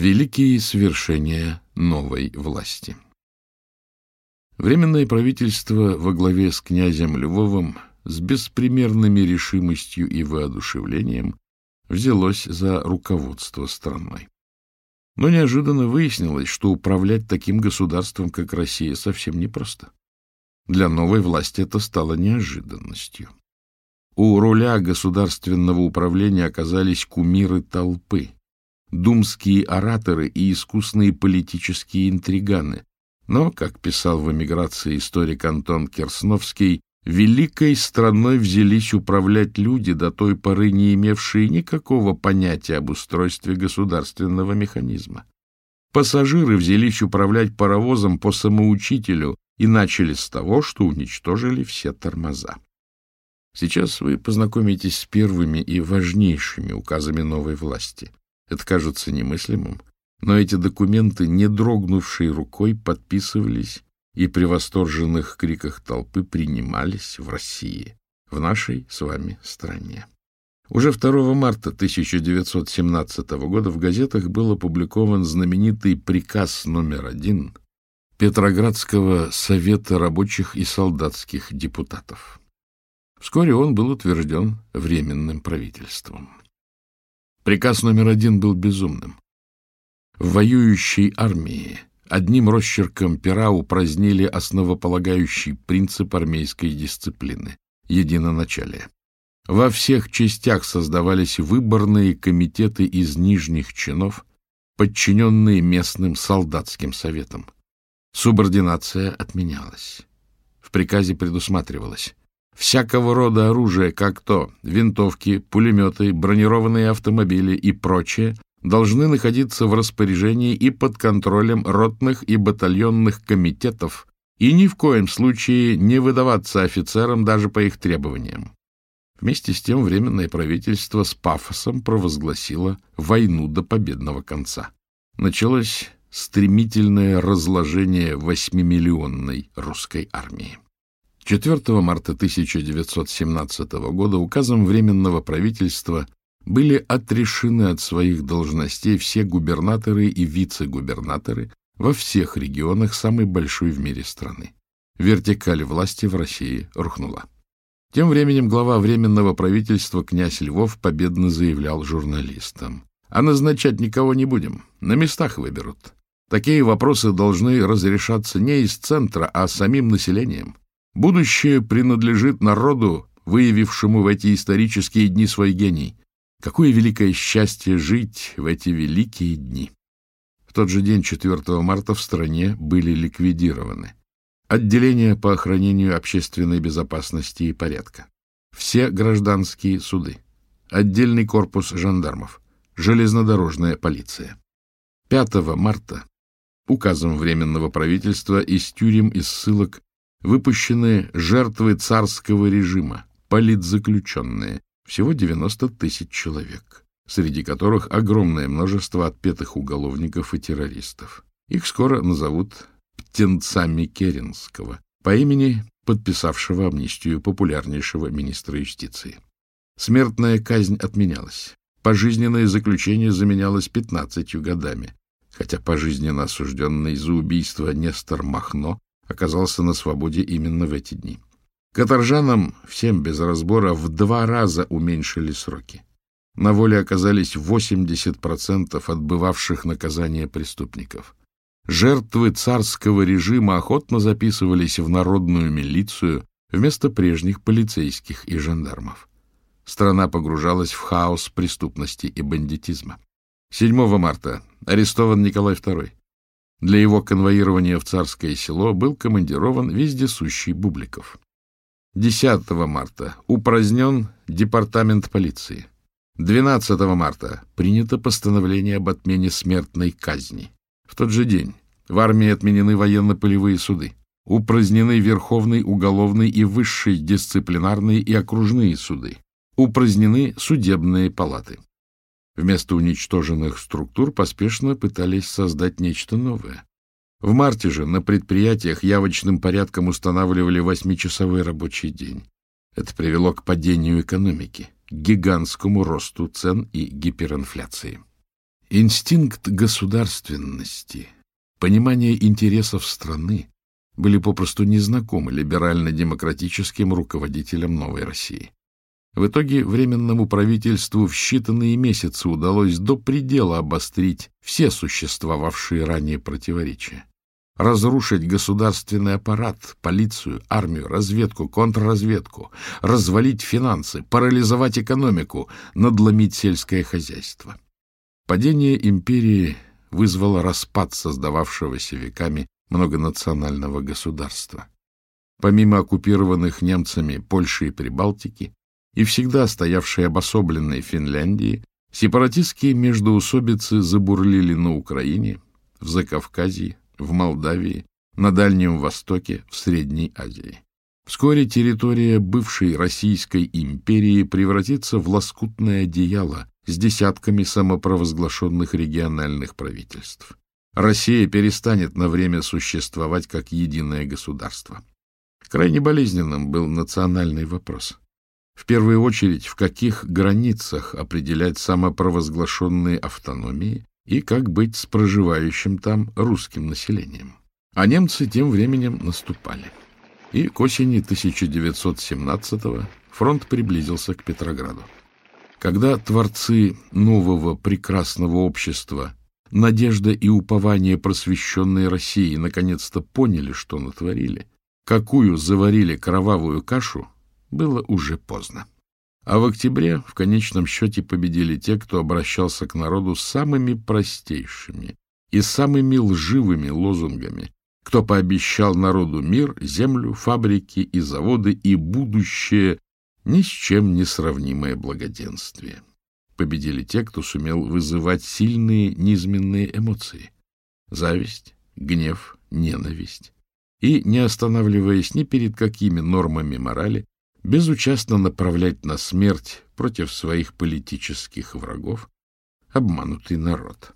Великие свершения новой власти. Временное правительство во главе с князем Львовым с беспримерными решимостью и воодушевлением взялось за руководство страной. Но неожиданно выяснилось, что управлять таким государством, как Россия, совсем непросто. Для новой власти это стало неожиданностью. У руля государственного управления оказались кумиры толпы – думские ораторы и искусные политические интриганы. Но, как писал в эмиграции историк Антон Керсновский, великой страной взялись управлять люди, до той поры не имевшие никакого понятия об устройстве государственного механизма. Пассажиры взялись управлять паровозом по самоучителю и начали с того, что уничтожили все тормоза. Сейчас вы познакомитесь с первыми и важнейшими указами новой власти — это кажется немыслимым, но эти документы, не дрогнувшей рукой, подписывались и при восторженных криках толпы принимались в России, в нашей с вами стране. Уже 2 марта 1917 года в газетах был опубликован знаменитый приказ номер один Петроградского совета рабочих и солдатских депутатов. Вскоре он был утвержден Временным правительством. Приказ номер один был безумным. В воюющей армии одним росчерком пера упразднили основополагающий принцип армейской дисциплины — единоначалие. Во всех частях создавались выборные комитеты из нижних чинов, подчиненные местным солдатским советам. Субординация отменялась. В приказе предусматривалось всякого рода оружие, как то винтовки, пулеметы, бронированные автомобили и прочее, должны находиться в распоряжении и под контролем ротных и батальонных комитетов и ни в коем случае не выдаваться офицерам даже по их требованиям. Вместе с тем Временное правительство с пафосом провозгласило войну до победного конца. Началось стремительное разложение восьмимиллионной русской армии. 4 марта 1917 года указом Временного правительства были отрешены от своих должностей все губернаторы и вице-губернаторы во всех регионах самой большой в мире страны. Вертикаль власти в России рухнула. Тем временем глава Временного правительства князь Львов победно заявлял журналистам. «А назначать никого не будем, на местах выберут. Такие вопросы должны разрешаться не из центра, а самим населением». Будущее принадлежит народу, выявившему в эти исторические дни свой гений. Какое великое счастье жить в эти великие дни! В тот же день, 4 марта, в стране были ликвидированы отделение по охранению общественной безопасности и порядка, все гражданские суды, отдельный корпус жандармов, железнодорожная полиция. 5 марта указом Временного правительства из тюрем и ссылок выпущенные жертвы царского режима, политзаключенные, всего 90 тысяч человек, среди которых огромное множество отпетых уголовников и террористов. Их скоро назовут «птенцами Керенского» по имени подписавшего амнистию популярнейшего министра юстиции. Смертная казнь отменялась. Пожизненное заключение заменялось 15 годами, хотя пожизненно осужденный за убийство Нестор Махно оказался на свободе именно в эти дни. Каторжанам всем без разбора в два раза уменьшили сроки. На воле оказались 80% отбывавших наказание преступников. Жертвы царского режима охотно записывались в народную милицию вместо прежних полицейских и жандармов. Страна погружалась в хаос преступности и бандитизма. 7 марта арестован Николай II. Для его конвоирования в Царское село был командирован вездесущий Бубликов. 10 марта упразднен департамент полиции. 12 марта принято постановление об отмене смертной казни. В тот же день в армии отменены военно-полевые суды. Упразднены Верховный, Уголовный и Высший дисциплинарные и окружные суды. Упразднены судебные палаты. Вместо уничтоженных структур поспешно пытались создать нечто новое. В марте же на предприятиях явочным порядком устанавливали восьмичасовой рабочий день. Это привело к падению экономики, гигантскому росту цен и гиперинфляции. Инстинкт государственности, понимание интересов страны были попросту незнакомы либерально-демократическим руководителям новой России. В итоге Временному правительству в считанные месяцы удалось до предела обострить все существовавшие ранее противоречия. Разрушить государственный аппарат, полицию, армию, разведку, контрразведку, развалить финансы, парализовать экономику, надломить сельское хозяйство. Падение империи вызвало распад создававшегося веками многонационального государства. Помимо оккупированных немцами Польши и Прибалтики, и всегда стоявшей обособленной Финляндии, сепаратистские междоусобицы забурлили на Украине, в Закавказье, в Молдавии, на Дальнем Востоке, в Средней Азии. Вскоре территория бывшей Российской империи превратится в лоскутное одеяло с десятками самопровозглашенных региональных правительств. Россия перестанет на время существовать как единое государство. Крайне болезненным был национальный вопрос. В первую очередь, в каких границах определять самопровозглашенные автономии и как быть с проживающим там русским населением. А немцы тем временем наступали. И к осени 1917-го фронт приблизился к Петрограду. Когда творцы нового прекрасного общества надежда и упование просвещенной России наконец-то поняли, что натворили, какую заварили кровавую кашу, было уже поздно. А в октябре в конечном счете победили те, кто обращался к народу с самыми простейшими и самыми лживыми лозунгами, кто пообещал народу мир, землю, фабрики и заводы и будущее ни с чем не сравнимое благоденствие. Победили те, кто сумел вызывать сильные низменные эмоции — зависть, гнев, ненависть. И, не останавливаясь ни перед какими нормами морали, безучастно направлять на смерть против своих политических врагов обманутый народ.